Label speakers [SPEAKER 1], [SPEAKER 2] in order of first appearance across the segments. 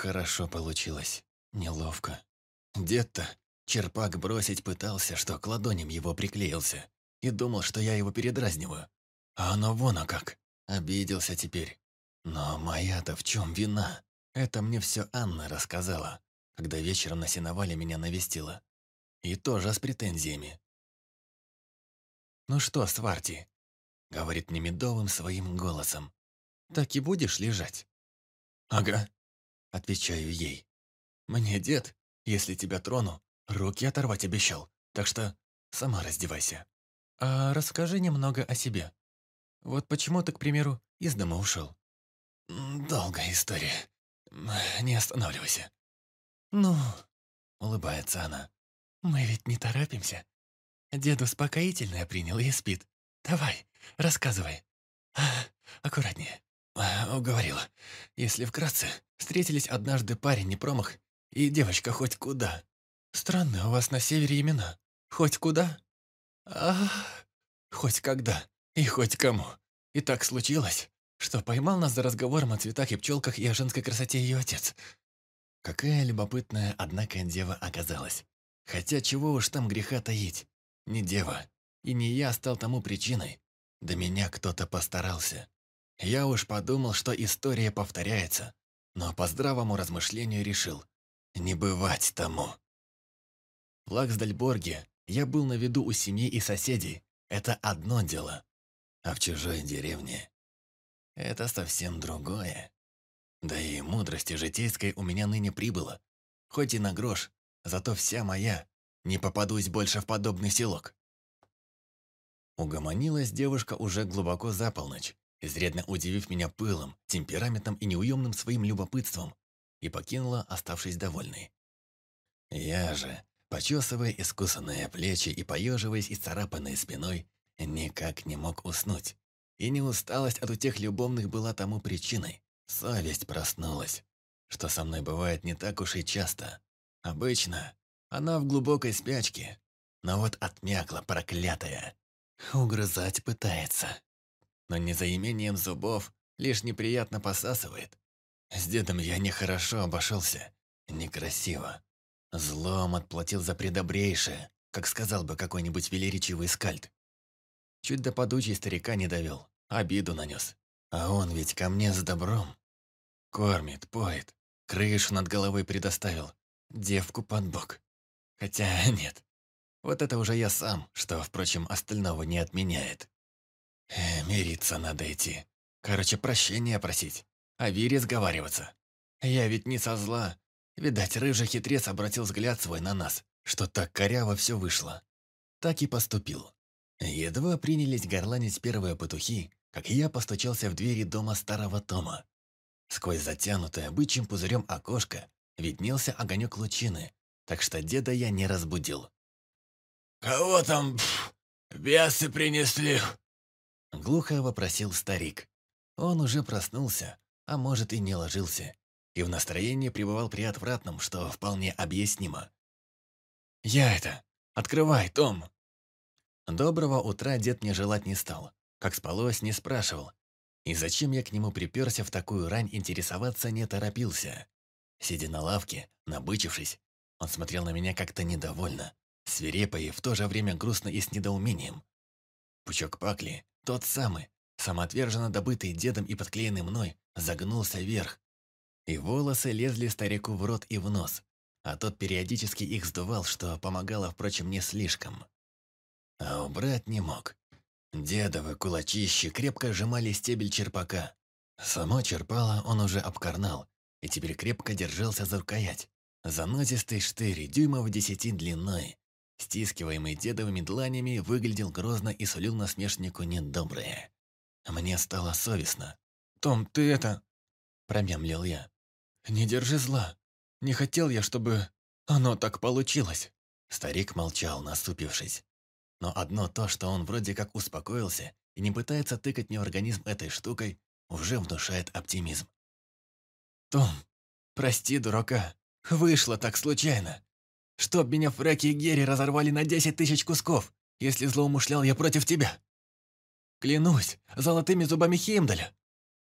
[SPEAKER 1] нехорошо получилось. Неловко. Дед-то черпак бросить пытался, что к ладоням его приклеился. И думал, что я его передразниваю. А оно вон а как. Обиделся теперь. Но моя-то в чем вина? Это мне все Анна рассказала, когда вечером на сеновале меня навестила. И тоже с претензиями. «Ну что, Сварти?» — говорит мне медовым своим голосом. «Так и будешь лежать?» «Ага», — отвечаю ей. «Мне дед, если тебя трону, руки оторвать обещал, так что сама раздевайся. А расскажи немного о себе. Вот почему ты, к примеру, из дома ушел?» «Долгая история. Не останавливайся». «Ну...» — улыбается она. «Мы ведь не торопимся. Дед успокоительное принял и спит. Давай, рассказывай. А, аккуратнее. Уговорила. Если вкратце, встретились однажды парень не промах и девочка хоть куда. Странные у вас на севере имена. Хоть куда? А, хоть когда и хоть кому. И так случилось, что поймал нас за разговором о цветах и пчелках и о женской красоте ее отец. Какая любопытная, однако, дева оказалась. Хотя чего уж там греха таить. Не дева. И не я стал тому причиной. До меня кто-то постарался. Я уж подумал, что история повторяется, но по здравому размышлению решил не бывать тому. В Лаксдальборге я был на виду у семьи и соседей. Это одно дело. А в чужой деревне это совсем другое. Да и мудрости житейской у меня ныне прибыло. Хоть и на грош, зато вся моя, не попадусь больше в подобный селок. Угомонилась девушка уже глубоко за полночь, изрядно удивив меня пылом, темпераментом и неуемным своим любопытством, и покинула, оставшись довольной. Я же, почесывая искусанные плечи и поеживаясь исцарапанной спиной, никак не мог уснуть. И не усталость от утех любовных была тому причиной. Совесть проснулась, что со мной бывает не так уж и часто. Обычно она в глубокой спячке, но вот отмякла проклятая. Угрызать пытается. Но не за имением зубов, лишь неприятно посасывает. С дедом я нехорошо обошелся, некрасиво. Злом отплатил за предобрейшее, как сказал бы какой-нибудь велеречивый скальд. Чуть до подучий старика не довел, обиду нанес. А он ведь ко мне с добром. Кормит, поет, крышу над головой предоставил, девку под бок. Хотя нет. Вот это уже я сам, что, впрочем, остального не отменяет. Э, мириться надо идти. Короче, прощения просить. О вире сговариваться. Я ведь не со зла. Видать, рыжий хитрец обратил взгляд свой на нас, что так коряво все вышло. Так и поступил. Едва принялись горланить первые петухи, как я постучался в двери дома старого Тома. Сквозь затянутое бычьим пузырем окошко виднелся огонек лучины, так что деда я не разбудил. «Кого там пф, бесы принесли?» Глухо вопросил старик. Он уже проснулся, а может и не ложился, и в настроении пребывал при отвратном, что вполне объяснимо. «Я это! Открывай, Том!» Доброго утра дед мне желать не стал, как спалось, не спрашивал. И зачем я к нему приперся в такую рань, интересоваться не торопился. Сидя на лавке, набычившись, он смотрел на меня как-то недовольно, свирепо и в то же время грустно и с недоумением. Пучок пакли, тот самый, самоотверженно добытый дедом и подклеенный мной, загнулся вверх. И волосы лезли старику в рот и в нос, а тот периодически их сдувал, что помогало, впрочем, не слишком. А убрать не мог. Дедовы кулачищи крепко сжимали стебель черпака. Само черпало он уже обкорнал, и теперь крепко держался за рукоять. Занозистый штырь, дюймов десяти длиной, стискиваемый дедовыми дланями, выглядел грозно и сулил насмешнику недоброе. Мне стало совестно. «Том, ты это...» – промямлил я. «Не держи зла. Не хотел я, чтобы оно так получилось». Старик молчал, насупившись. Но одно то, что он вроде как успокоился и не пытается тыкать мне в организм этой штукой, уже внушает оптимизм. «Том, прости, дурака. Вышло так случайно. Чтоб меня Фрэки и Герри разорвали на десять тысяч кусков, если злоумышлял я против тебя. Клянусь, золотыми зубами Хеймдаля.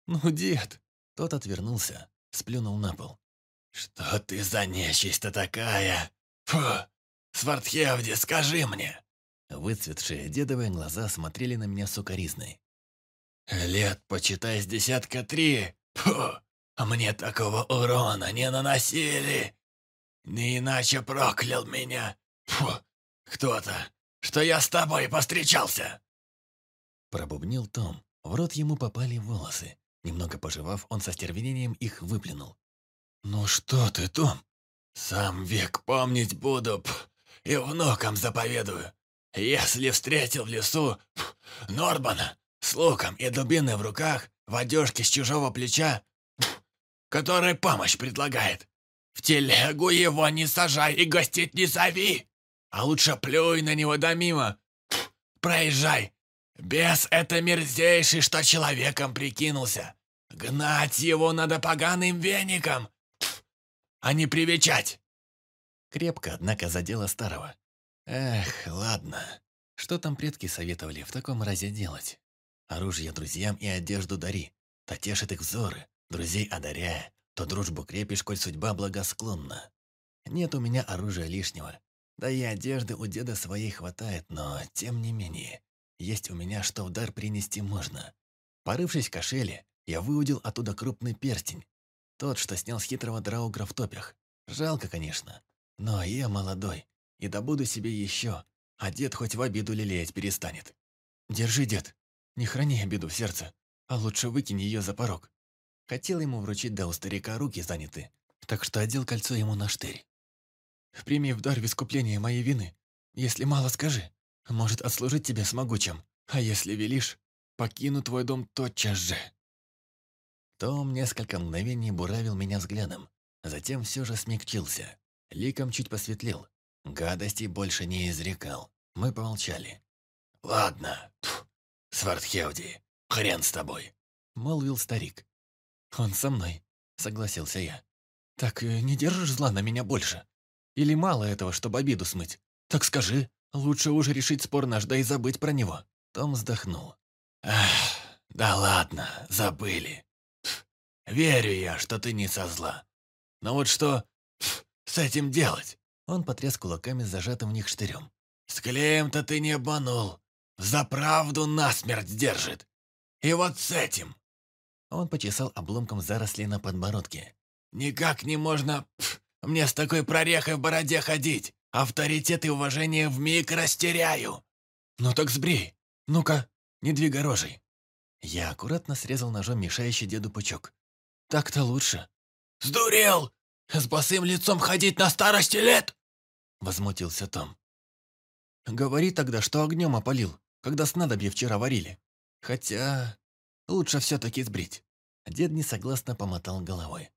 [SPEAKER 1] Ну, дед. Тот отвернулся, сплюнул на пол. «Что ты за нечисть-то такая? Фу! Свардхевди, скажи мне!» Выцветшие дедовые глаза смотрели на меня сукоризной. «Лет, почитай, с десятка три. Фу! А мне такого урона не наносили. Не иначе проклял меня. Фу! Кто-то, что я с тобой постречался!» Пробубнил Том. В рот ему попали волосы. Немного пожевав, он со стервенением их выплюнул. «Ну что ты, Том? Сам век помнить буду, пх, и внукам заповедую. Если встретил в лесу пх, Норбана с луком и дубиной в руках, в одежке с чужого плеча, пх, который помощь предлагает, в телегу его не сажай и гостить не зови, а лучше плюй на него да мимо, проезжай. Бес — это мерзейший, что человеком прикинулся. Гнать его надо поганым веником, а не привечать!» Крепко, однако, задела старого. «Эх, ладно. Что там предки советовали в таком разе делать? Оружие друзьям и одежду дари. То тешит их взоры, друзей одаряя, то дружбу крепишь, коль судьба благосклонна. Нет у меня оружия лишнего. Да и одежды у деда своей хватает, но, тем не менее, есть у меня, что в дар принести можно. Порывшись в кошеле, я выудил оттуда крупный перстень, тот, что снял с хитрого драугра в топях. Жалко, конечно. Но я молодой. И добуду себе еще. А дед хоть в обиду лелеять перестанет. Держи, дед. Не храни обиду в сердце. А лучше выкинь ее за порог. Хотел ему вручить, да у старика руки заняты. Так что одел кольцо ему на штырь. Прими в дар в моей вины. Если мало, скажи. Может, отслужить тебе смогу чем. А если велишь, покину твой дом тотчас же. Том несколько мгновений буравил меня взглядом, затем все же смягчился. Ликом чуть посветлел. Гадостей больше не изрекал. Мы помолчали. «Ладно, Свардхевди, хрен с тобой», — молвил старик. «Он со мной», — согласился я. «Так э, не держишь зла на меня больше? Или мало этого, чтобы обиду смыть? Так скажи, лучше уже решить спор наш, да и забыть про него». Том вздохнул. «Ах, да ладно, забыли. Верю я, что ты не со зла. Но вот что с этим делать?» Он потряс кулаками с зажатым в них штырем. «С клеем-то ты не обманул. За правду насмерть держит. И вот с этим...» Он почесал обломком заросли на подбородке. «Никак не можно пф, мне с такой прорехой в бороде ходить. Авторитет и уважение вмиг растеряю». «Ну так сбрей. Ну-ка, не двигай рожей». Я аккуратно срезал ножом мешающий деду пучок. Так-то лучше. «Сдурел! С босым лицом ходить на старости лет!» Возмутился Том. «Говори тогда, что огнем опалил, когда снадобье вчера варили. Хотя лучше все-таки сбрить». Дед несогласно помотал головой.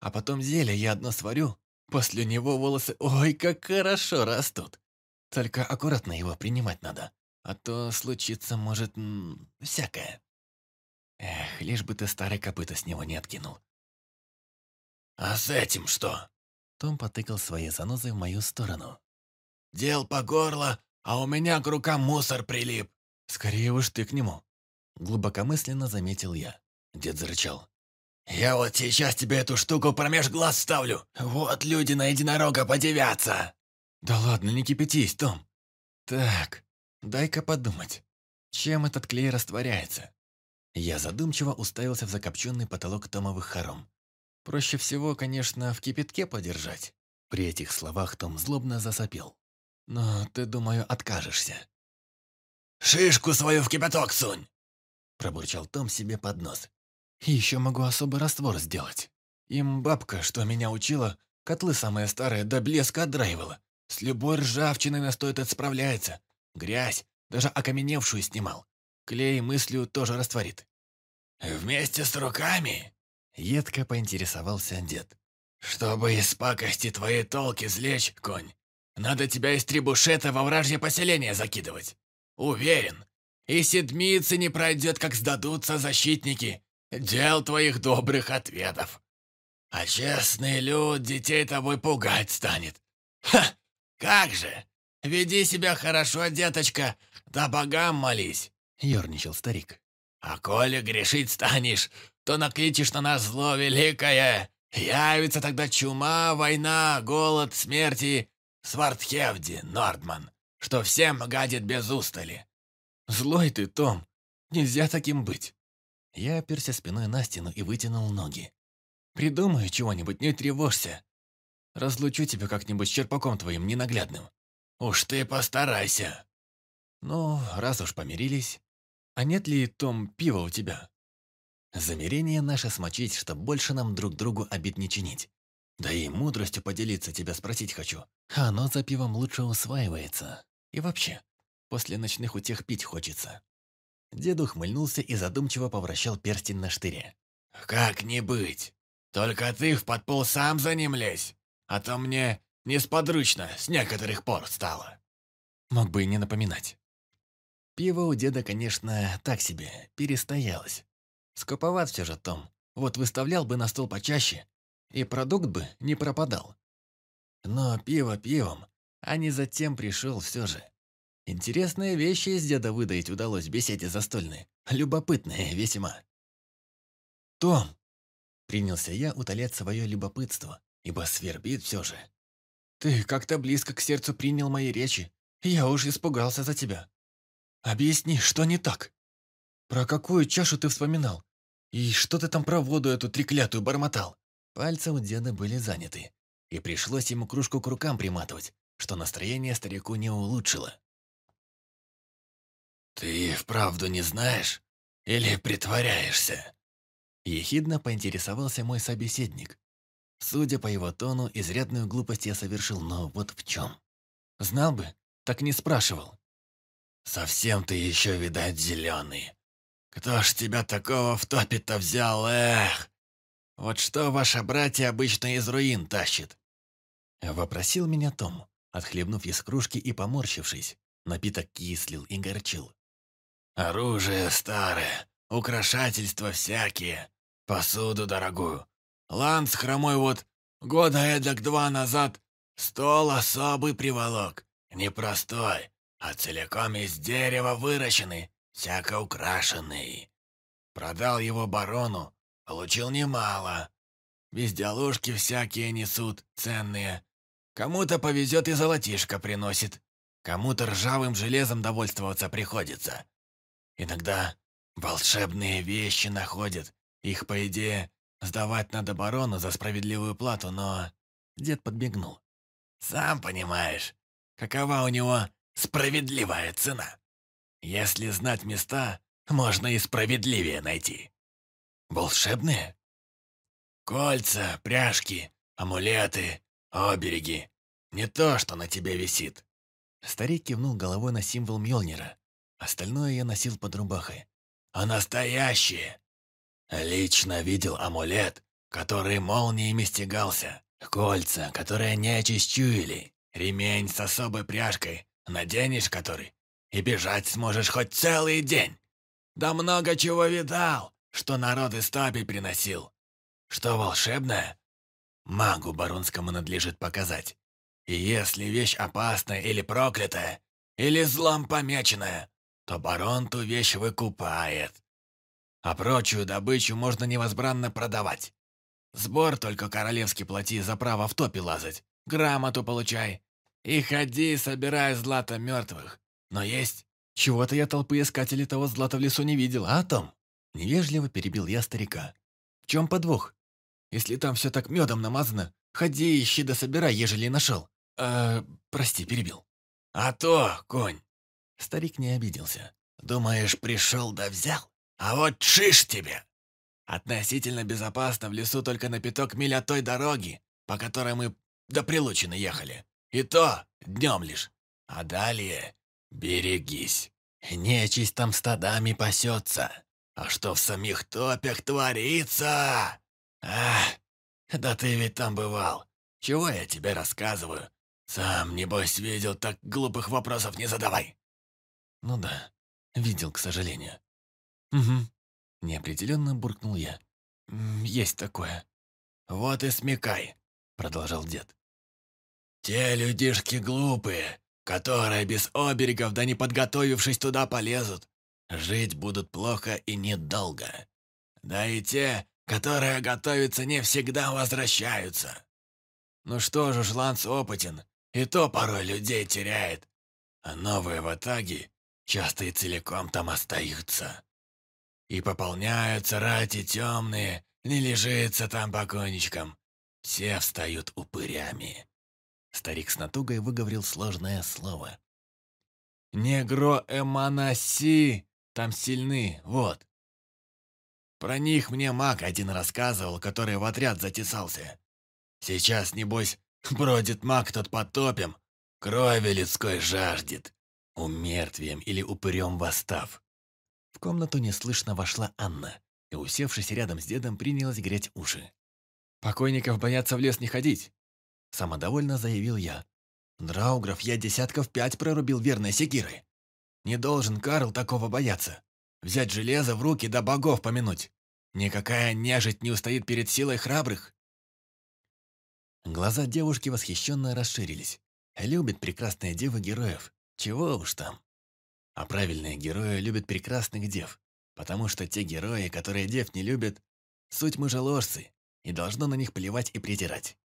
[SPEAKER 1] «А потом зелье я одно сварю, после него волосы, ой, как хорошо растут. Только аккуратно его принимать надо, а то случится, может, всякое». Эх, лишь бы ты старый копыта с него не откинул. «А с этим что?» Том потыкал своей занозой в мою сторону. «Дел по горло, а у меня к рукам мусор прилип. Скорее уж ты к нему». Глубокомысленно заметил я. Дед зарычал. «Я вот сейчас тебе эту штуку промеж глаз ставлю. Вот люди на единорога подивятся!» «Да ладно, не кипятись, Том. Так, дай-ка подумать. Чем этот клей растворяется? Я задумчиво уставился в закопченный потолок томовых хором. Проще всего, конечно, в кипятке подержать. При этих словах Том злобно засопел. Но ты, думаю, откажешься. «Шишку свою в кипяток сунь!» Пробурчал Том себе под нос. «Еще могу особый раствор сделать. Им бабка, что меня учила, котлы самые старые до блеска отдраивала. С любой ржавчиной настой этот справляется. Грязь, даже окаменевшую снимал. Клей мыслью тоже растворит. «Вместе с руками?» Едко поинтересовался дед. «Чтобы из пакости твои толки злечь, конь, надо тебя из трибушета во вражье поселение закидывать. Уверен, и седмицы не пройдет, как сдадутся защитники. Дел твоих добрых ответов. А честный люд детей тобой пугать станет. Ха! Как же! Веди себя хорошо, деточка, да богам молись. — ерничал старик. «А коли грешить станешь, то накличешь на нас зло великое, Явится тогда чума, война, голод, смерти, Свартхевди, Нордман, что всем гадит без устали. Злой ты, Том, нельзя таким быть. Я оперся спиной на стену и вытянул ноги. Придумаю чего-нибудь, не тревожься. Разлучу тебя как-нибудь с черпаком твоим ненаглядным. Уж ты постарайся. Ну, раз уж помирились. А нет ли, Том, пива у тебя? Замерение наше смочить, чтоб больше нам друг другу обид не чинить. Да и мудростью поделиться тебя спросить хочу. Оно за пивом лучше усваивается. И вообще, после ночных утех пить хочется. Дед ухмыльнулся и задумчиво повращал перстень на штыре. «Как не быть? Только ты в подпол сам за ним лезь, а то мне несподручно с некоторых пор стало». Мог бы и не напоминать. Пиво у деда, конечно, так себе, перестоялось. Скуповат все же Том. Вот выставлял бы на стол почаще, и продукт бы не пропадал. Но пиво пивом, а не затем пришел все же. Интересные вещи из деда выдаить удалось в беседе застольной. Любопытные весьма. «Том!» — принялся я утолять свое любопытство, ибо свербит все же. «Ты как-то близко к сердцу принял мои речи. Я уж испугался за тебя. Объясни, что не так? Про какую чашу ты вспоминал? «И что ты там про воду эту треклятую бормотал?» Пальцы у деда были заняты, и пришлось ему кружку к рукам приматывать, что настроение старику не улучшило. «Ты вправду не знаешь? Или притворяешься?» Ехидно поинтересовался мой собеседник. Судя по его тону, изрядную глупость я совершил, но вот в чем. Знал бы, так не спрашивал. «Совсем ты еще, видать, зеленый. «Кто ж тебя такого в топе-то взял, эх? Вот что ваша братья обычно из руин тащит?» Вопросил меня Том, отхлебнув из кружки и поморщившись. Напиток кислил и горчил. «Оружие старое, украшательства всякие, посуду дорогую. Ланс хромой вот года эдак два назад стол особый приволок. Непростой, а целиком из дерева выращенный, всяко украшенный. Продал его барону, получил немало. Безделушки всякие несут, ценные. Кому-то повезет и золотишко приносит, кому-то ржавым железом довольствоваться приходится. Иногда волшебные вещи находят, их, по идее, сдавать надо барону за справедливую плату, но...» Дед подбегнул. «Сам понимаешь, какова у него справедливая цена. Если знать места, можно и справедливее найти. Волшебные? Кольца, пряжки, амулеты, обереги. Не то, что на тебе висит. Старик кивнул головой на символ Мьёльнира. Остальное я носил под рубахой. А настоящие? Лично видел амулет, который молниями стегался. Кольца, которые не очищуили. Ремень с особой пряжкой, наденешь который, и бежать сможешь хоть целый день. Да много чего видал, что народ из стапи приносил. Что волшебное, магу баронскому надлежит показать. И если вещь опасная или проклятая, или злом помеченная, то барон ту вещь выкупает. А прочую добычу можно невозбранно продавать. Сбор только королевский плати за право в топе лазать, грамоту получай. И ходи, собирай злато мертвых, но есть. Чего-то я толпы искателей того злата в лесу не видел, а Том? Невежливо перебил я старика. В чем подвох? Если там все так медом намазано, ходи, ищи да собирай, ежели нашел. Э, прости, перебил. А то, конь. Старик не обиделся. Думаешь, пришел да взял? А вот шиш тебе! Относительно безопасно в лесу только на пяток миль от той дороги, по которой мы до Прилучины ехали. И то днем лишь. А далее «Берегись, нечисть там стадами пасется, а что в самих топях творится? Ах, да ты ведь там бывал, чего я тебе рассказываю? Сам, небось, видел, так глупых вопросов не задавай». «Ну да, видел, к сожалению». «Угу», — неопределенно буркнул я. «Есть такое». «Вот и смекай», — продолжал дед. «Те людишки глупые, которые без оберегов, да не подготовившись туда, полезут. Жить будут плохо и недолго. Да и те, которые готовятся, не всегда возвращаются. Ну что же, Жланс опытен, и то порой людей теряет, а новые ватаги часто и целиком там остаются. И пополняются рати темные, не лежится там покойничком. Все встают упырями. Старик с натугой выговорил сложное слово. «Негроэманаси там сильны, вот». Про них мне маг один рассказывал, который в отряд затесался. Сейчас, небось, бродит маг тот потопем, крови людской жаждет, умертвием или упырем восстав. В комнату неслышно вошла Анна и, усевшись рядом с дедом, принялась греть уши. «Покойников боятся в лес не ходить», – самодовольно заявил я. «Драугров я десятков пять прорубил верной секирой. Не должен Карл такого бояться. Взять железо в руки да богов помянуть. Никакая нежить не устоит перед силой храбрых». Глаза девушки восхищенно расширились. Любит прекрасные девы героев. Чего уж там. А правильные герои любят прекрасных дев, потому что те герои, которые дев не любят, суть мужеложцы, и должно на них плевать и притирать.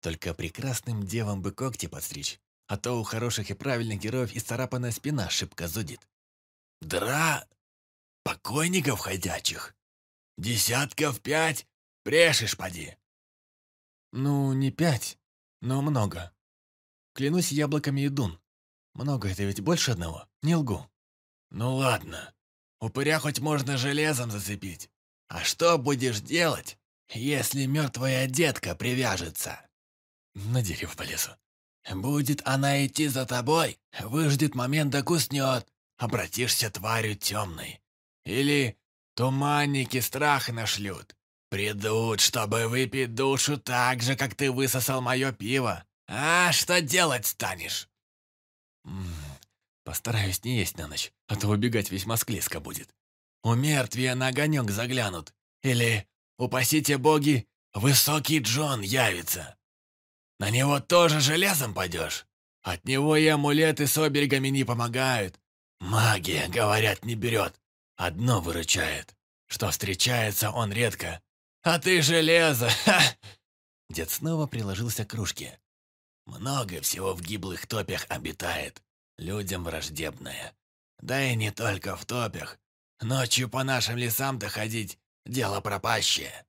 [SPEAKER 1] Только прекрасным девам бы когти подстричь, а то у хороших и правильных героев исцарапанная спина шибко зудит. «Дра... покойников ходячих? Десятков пять? Брешешь, поди!» «Ну, не пять, но много. Клянусь яблоками и дун. Много это ведь больше одного, не лгу». «Ну ладно, упыря хоть можно железом зацепить. А что будешь делать, если мертвая детка привяжется?» «На дерево полезу». «Будет она идти за тобой, выждет момент да куснет, обратишься тварью темной. Или туманники страх нашлют. Придут, чтобы выпить душу так же, как ты высосал мое пиво. А что делать станешь?» «Постараюсь не есть на ночь, а то убегать весьма склизко будет. У мертвия на огонек заглянут. Или, упасите боги, высокий Джон явится. На него тоже железом пойдешь. От него и амулеты с оберегами не помогают. Магия, говорят, не берет. Одно выручает, что встречается он редко, «А ты железо! Ха!» Дед снова приложился к кружке. «Много всего в гиблых топях обитает, людям враждебное. Да и не только в топях. Ночью по нашим лесам-то ходить — дело пропащее.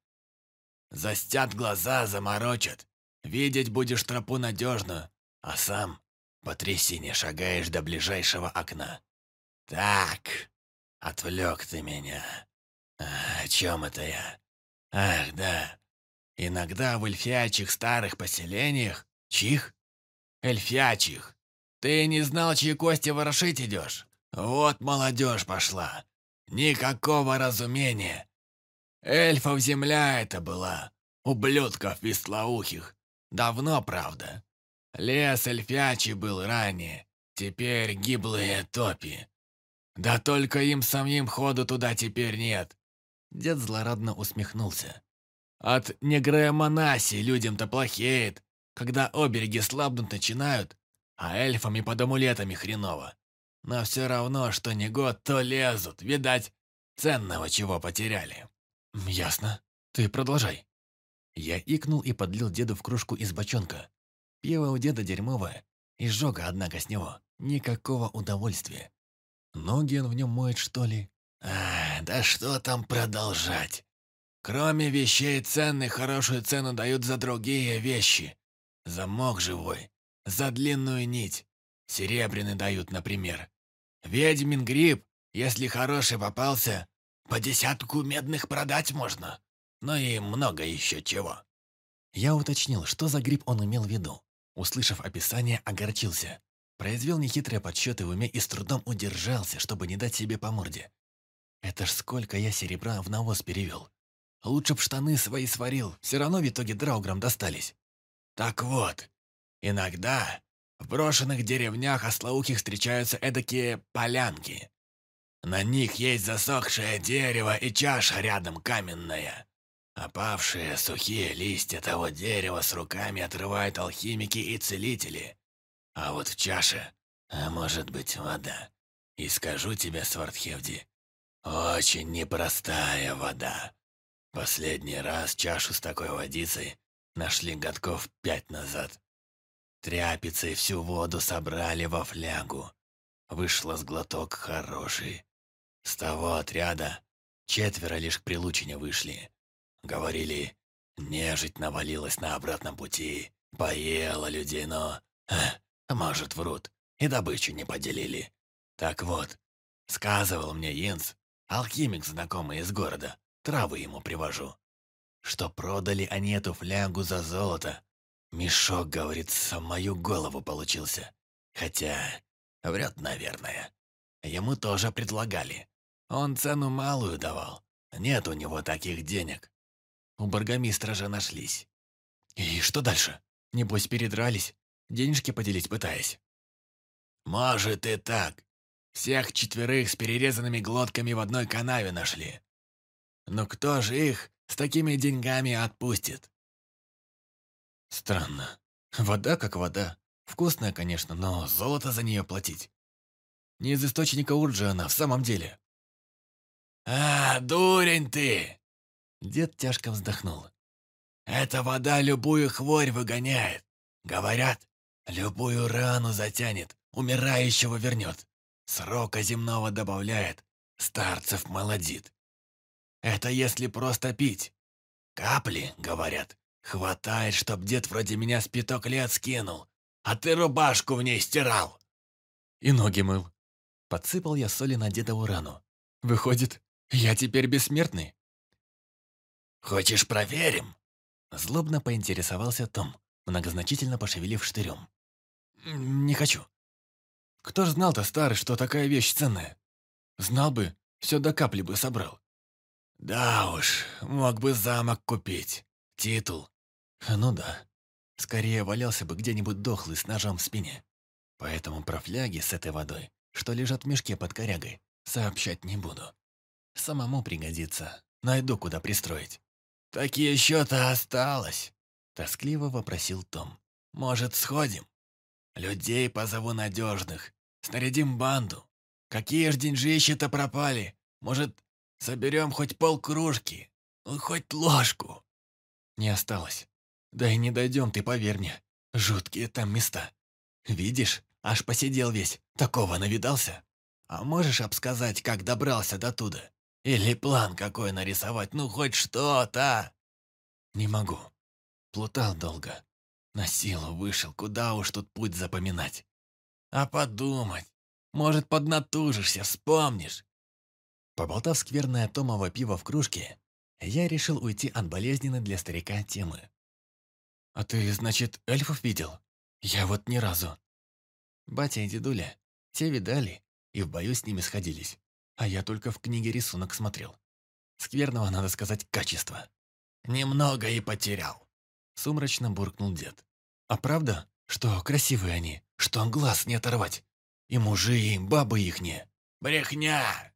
[SPEAKER 1] Застят глаза, заморочат. Видеть будешь тропу надежную, а сам по трясине шагаешь до ближайшего окна. Так, отвлек ты меня. А, о чем это я? Ах, да. Иногда в эльфячьих старых поселениях... Чих? Эльфячьих. Ты не знал, чьи кости ворошить идешь? Вот молодежь пошла. Никакого разумения. Эльфов земля это была. Ублюдков веслоухих. Давно, правда. Лес эльфячий был ранее. Теперь гиблые топи. Да только им самим ходу туда теперь нет. Дед злорадно усмехнулся. «От негроэмонаси людям-то плохеет, когда обереги слабнуть начинают, а эльфами под амулетами хреново. Но все равно, что не год, то лезут, видать, ценного чего потеряли». «Ясно. Ты продолжай». Я икнул и подлил деду в кружку из бочонка. Пиво у деда дерьмовое, изжога, однако, с него. Никакого удовольствия. Ноги он в нем моет, что ли? А, да что там продолжать? Кроме вещей ценных, хорошую цену дают за другие вещи. Замок живой, за длинную нить. Серебряный дают, например. Ведьмин гриб, если хороший попался, по десятку медных продать можно. Ну и много еще чего. Я уточнил, что за гриб он имел в виду. Услышав описание, огорчился. Произвел нехитрые подсчеты в уме и с трудом удержался, чтобы не дать себе по морде. Это ж сколько я серебра в навоз перевел. Лучше б штаны свои сварил, все равно в итоге драуграм достались. Так вот, иногда в брошенных деревнях ослоухих встречаются эдакие полянки. На них есть засохшее дерево и чаша рядом каменная. Опавшие сухие листья того дерева с руками отрывают алхимики и целители. А вот в чаше, а может быть, вода. И скажу тебе, Свардхевди, очень непростая вода. Последний раз чашу с такой водицей нашли годков пять назад. Тряпицей всю воду собрали во флягу. Вышло с глоток хороший. С того отряда четверо лишь к Прилучине вышли. Говорили, нежить навалилась на обратном пути, поела людей, но... А может, врут, и добычу не поделили. Так вот, сказывал мне Йенс, алхимик знакомый из города, травы ему привожу, что продали они эту флягу за золото. Мешок, говорит, в мою голову получился. Хотя, врет, наверное. Ему тоже предлагали. Он цену малую давал. Нет у него таких денег. У бургомистра же нашлись. И что дальше? Небось, передрались? Денежки поделить пытаясь? Может и так. Всех четверых с перерезанными глотками в одной канаве нашли. Но кто же их с такими деньгами отпустит? Странно. Вода как вода. Вкусная, конечно, но золото за нее платить. Не из источника Урджи она в самом деле. «А, дурень ты!» Дед тяжко вздохнул. «Эта вода любую хворь выгоняет. Говорят, любую рану затянет, умирающего вернет. Срока земного добавляет, старцев молодит. Это если просто пить. Капли, говорят, хватает, чтоб дед вроде меня с пяток лет скинул, а ты рубашку в ней стирал. И ноги мыл. Подсыпал я соли на дедову рану. Выходит, я теперь бессмертный? «Хочешь, проверим?» Злобно поинтересовался Том, многозначительно пошевелив штырем. «Не хочу. Кто ж знал-то, старый, что такая вещь ценная? Знал бы, все до капли бы собрал». «Да уж, мог бы замок купить. Титул». «Ну да. Скорее валялся бы где-нибудь дохлый с ножом в спине. Поэтому про фляги с этой водой, что лежат в мешке под корягой, сообщать не буду. Самому пригодится. Найду, куда пристроить». «Так еще-то осталось», — тоскливо вопросил Том. «Может, сходим? Людей позову надежных, снарядим банду. Какие ж деньжищи-то пропали? Может, соберем хоть полкружки, ну, хоть ложку?» «Не осталось. Да и не дойдем, ты поверь мне. Жуткие там места. Видишь, аж посидел весь, такого навидался. А можешь обсказать, как добрался до туда?» Или план какой нарисовать, ну хоть что-то. Не могу. Плутал долго. На силу вышел, куда уж тут путь запоминать. А подумать, может, поднатужишься, вспомнишь. Поболтав скверное томово пиво в кружке, я решил уйти от болезненной для старика темы. «А ты, значит, эльфов видел? Я вот ни разу». Батя и дедуля, те видали и в бою с ними сходились а я только в книге рисунок смотрел. Скверного, надо сказать, качества. «Немного и потерял», — сумрачно буркнул дед. «А правда, что красивые они, что глаз не оторвать? И мужи, и бабы ихние?» «Брехня!